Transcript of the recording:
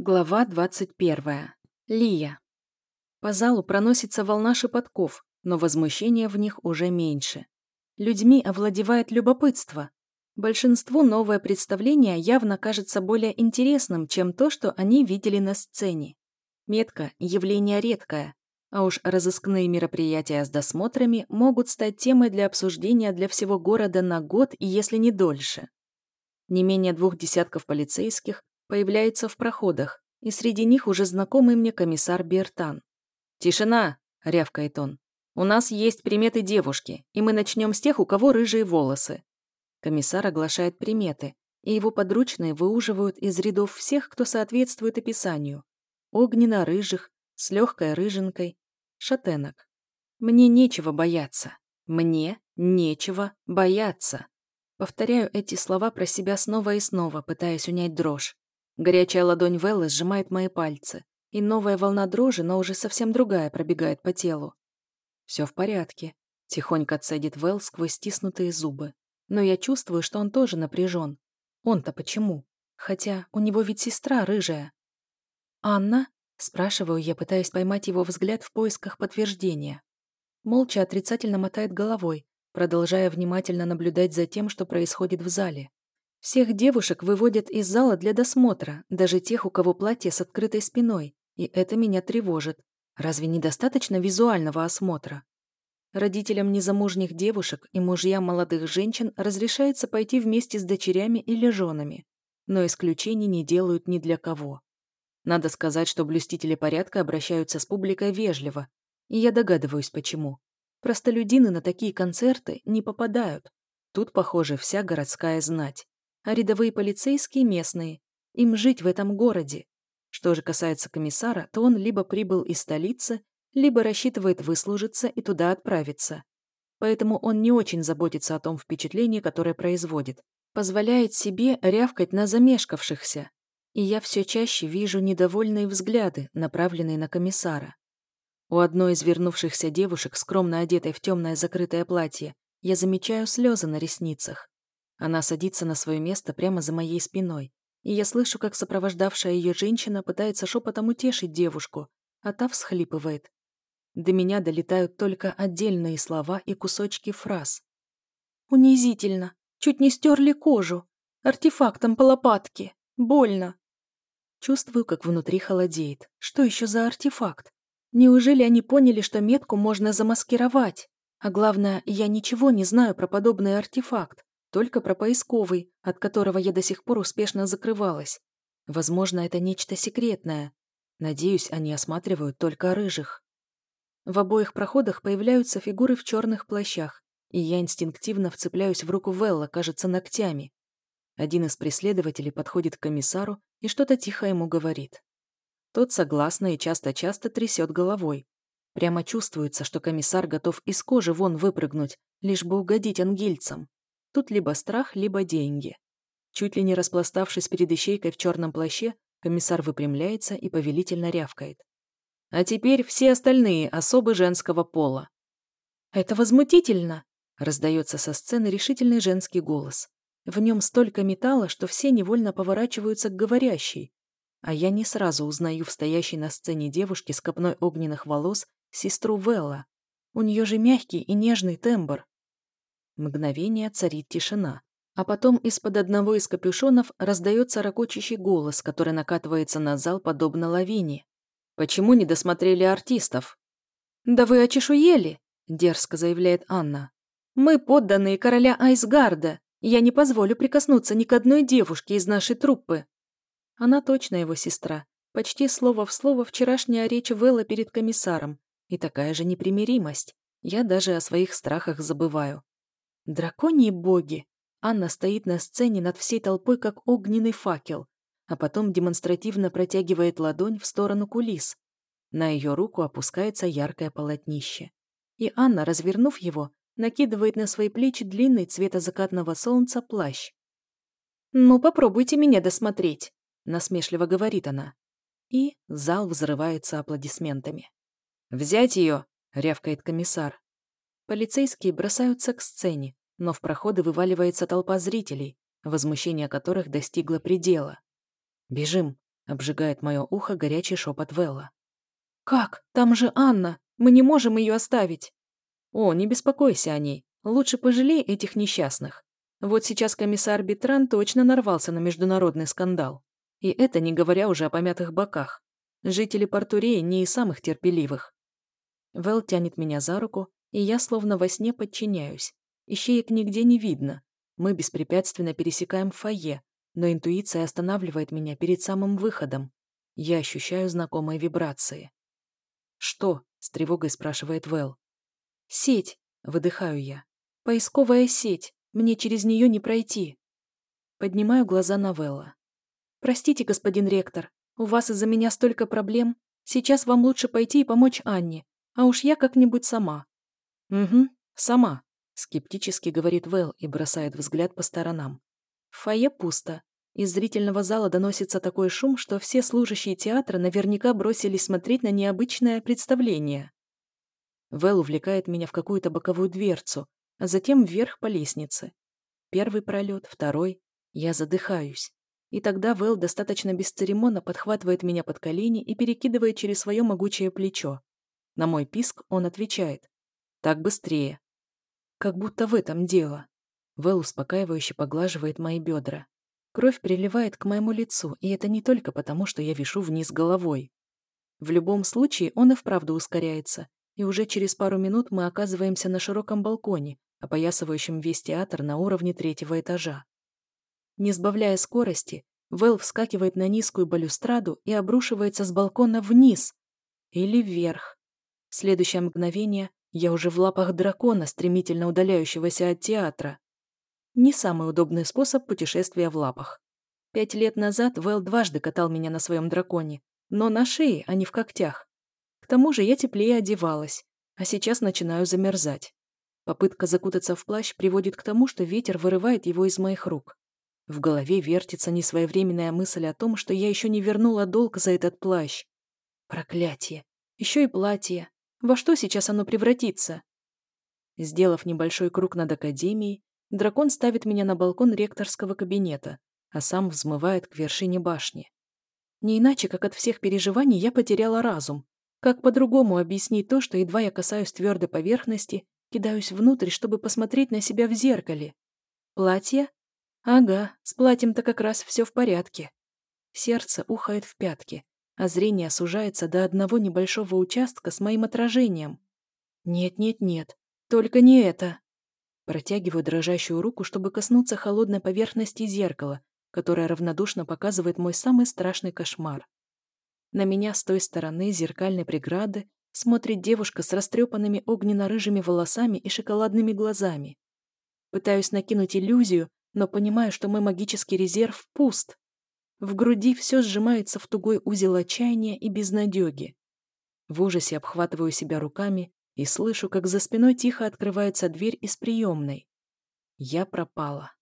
Глава 21. Лия. По залу проносится волна шепотков, но возмущения в них уже меньше. Людьми овладевает любопытство. Большинству новое представление явно кажется более интересным, чем то, что они видели на сцене. Метка – явление редкое, а уж разыскные мероприятия с досмотрами могут стать темой для обсуждения для всего города на год, если не дольше. Не менее двух десятков полицейских появляется в проходах, и среди них уже знакомый мне комиссар Бертан. «Тишина!» — рявкает он. «У нас есть приметы девушки, и мы начнем с тех, у кого рыжие волосы». Комиссар оглашает приметы, и его подручные выуживают из рядов всех, кто соответствует описанию. Огненно-рыжих, с легкой рыжинкой, шатенок. Мне нечего бояться. Мне нечего бояться. Повторяю эти слова про себя снова и снова, пытаясь унять дрожь. Горячая ладонь Веллы сжимает мои пальцы, и новая волна дрожи, но уже совсем другая, пробегает по телу. Все в порядке. Тихонько цедит Вэл сквозь стиснутые зубы. Но я чувствую, что он тоже напряжен. Он-то почему? Хотя у него ведь сестра рыжая. «Анна?» – спрашиваю я, пытаясь поймать его взгляд в поисках подтверждения. Молча отрицательно мотает головой, продолжая внимательно наблюдать за тем, что происходит в зале. Всех девушек выводят из зала для досмотра, даже тех, у кого платье с открытой спиной, и это меня тревожит. Разве недостаточно визуального осмотра? Родителям незамужних девушек и мужьям молодых женщин разрешается пойти вместе с дочерями или женами, но исключений не делают ни для кого. Надо сказать, что блюстители порядка обращаются с публикой вежливо, и я догадываюсь, почему. Простолюдины на такие концерты не попадают. Тут, похоже, вся городская знать а рядовые полицейские местные. Им жить в этом городе. Что же касается комиссара, то он либо прибыл из столицы, либо рассчитывает выслужиться и туда отправиться. Поэтому он не очень заботится о том впечатлении, которое производит. Позволяет себе рявкать на замешкавшихся. И я все чаще вижу недовольные взгляды, направленные на комиссара. У одной из вернувшихся девушек, скромно одетой в темное закрытое платье, я замечаю слезы на ресницах. Она садится на свое место прямо за моей спиной, и я слышу, как сопровождавшая ее женщина пытается шепотом утешить девушку, а та всхлипывает. До меня долетают только отдельные слова и кусочки фраз. «Унизительно. Чуть не стерли кожу. Артефактом по лопатке. Больно». Чувствую, как внутри холодеет. Что еще за артефакт? Неужели они поняли, что метку можно замаскировать? А главное, я ничего не знаю про подобный артефакт. Только про поисковый, от которого я до сих пор успешно закрывалась. Возможно, это нечто секретное. Надеюсь, они осматривают только рыжих. В обоих проходах появляются фигуры в черных плащах, и я инстинктивно вцепляюсь в руку Велла, кажется, ногтями. Один из преследователей подходит к комиссару и что-то тихо ему говорит. Тот согласно и часто-часто трясет головой. Прямо чувствуется, что комиссар готов из кожи вон выпрыгнуть, лишь бы угодить ангельцам. Тут либо страх, либо деньги. Чуть ли не распластавшись перед ищейкой в черном плаще, комиссар выпрямляется и повелительно рявкает. А теперь все остальные особы женского пола. «Это возмутительно!» — раздается со сцены решительный женский голос. В нем столько металла, что все невольно поворачиваются к говорящей. А я не сразу узнаю в стоящей на сцене девушке с копной огненных волос сестру Велла. У нее же мягкий и нежный тембр. Мгновение царит тишина. А потом из-под одного из капюшонов раздается ракочащий голос, который накатывается на зал подобно лавине. «Почему не досмотрели артистов?» «Да вы очешуели!» – дерзко заявляет Анна. «Мы подданные короля Айсгарда. Я не позволю прикоснуться ни к одной девушке из нашей труппы». Она точно его сестра. Почти слово в слово вчерашняя речь Вэлла перед комиссаром. И такая же непримиримость. Я даже о своих страхах забываю. Драконьи боги! Анна стоит на сцене над всей толпой, как огненный факел, а потом демонстративно протягивает ладонь в сторону кулис. На ее руку опускается яркое полотнище. И Анна, развернув его, накидывает на свои плечи длинный цвета закатного солнца плащ. «Ну, попробуйте меня досмотреть», — насмешливо говорит она. И зал взрывается аплодисментами. «Взять ее!» — рявкает комиссар. Полицейские бросаются к сцене, но в проходы вываливается толпа зрителей, возмущение которых достигло предела. «Бежим!» — Обжигает мое ухо горячий шепот Велла. «Как? Там же Анна! Мы не можем ее оставить!» «О, не беспокойся о ней. Лучше пожалей этих несчастных. Вот сейчас комиссар Битран точно нарвался на международный скандал. И это не говоря уже о помятых боках. Жители Портуреи не из самых терпеливых. Вэл тянет меня за руку, и я словно во сне подчиняюсь. Ищеек нигде не видно. Мы беспрепятственно пересекаем фойе, но интуиция останавливает меня перед самым выходом. Я ощущаю знакомые вибрации. «Что?» — с тревогой спрашивает Вэл. «Сеть», — выдыхаю я. «Поисковая сеть. Мне через нее не пройти». Поднимаю глаза на Вэлла. «Простите, господин ректор, у вас из-за меня столько проблем. Сейчас вам лучше пойти и помочь Анне, а уж я как-нибудь сама». «Угу, сама», — скептически говорит Вэл и бросает взгляд по сторонам. Фойе пусто. Из зрительного зала доносится такой шум, что все служащие театра наверняка бросились смотреть на необычное представление. Вэл увлекает меня в какую-то боковую дверцу, а затем вверх по лестнице. Первый пролет, второй. Я задыхаюсь. И тогда Вэл достаточно бесцеремонно подхватывает меня под колени и перекидывает через свое могучее плечо. На мой писк он отвечает. «Так быстрее». Как будто в этом дело. Вэл успокаивающе поглаживает мои бедра. Кровь приливает к моему лицу, и это не только потому, что я вишу вниз головой. В любом случае, он и вправду ускоряется, и уже через пару минут мы оказываемся на широком балконе, опоясывающем весь театр на уровне третьего этажа. Не сбавляя скорости, Вэл вскакивает на низкую балюстраду и обрушивается с балкона вниз или вверх. В следующее мгновение я уже в лапах дракона, стремительно удаляющегося от театра. Не самый удобный способ путешествия в лапах. Пять лет назад Вэл дважды катал меня на своем драконе, но на шее, а не в когтях. К тому же я теплее одевалась, а сейчас начинаю замерзать. Попытка закутаться в плащ приводит к тому, что ветер вырывает его из моих рук. В голове вертится несвоевременная мысль о том, что я еще не вернула долг за этот плащ. Проклятие. Еще и платье. Во что сейчас оно превратится? Сделав небольшой круг над академией, Дракон ставит меня на балкон ректорского кабинета, а сам взмывает к вершине башни. Не иначе, как от всех переживаний я потеряла разум. Как по-другому объяснить то, что едва я касаюсь твердой поверхности, кидаюсь внутрь, чтобы посмотреть на себя в зеркале? Платье? Ага, с платьем-то как раз все в порядке. Сердце ухает в пятки, а зрение сужается до одного небольшого участка с моим отражением. Нет-нет-нет, только не это. Протягиваю дрожащую руку, чтобы коснуться холодной поверхности зеркала, которое равнодушно показывает мой самый страшный кошмар. На меня с той стороны зеркальной преграды смотрит девушка с растрепанными огненно-рыжими волосами и шоколадными глазами. Пытаюсь накинуть иллюзию, но понимаю, что мой магический резерв пуст. В груди все сжимается в тугой узел отчаяния и безнадеги. В ужасе обхватываю себя руками и слышу, как за спиной тихо открывается дверь из приемной. Я пропала.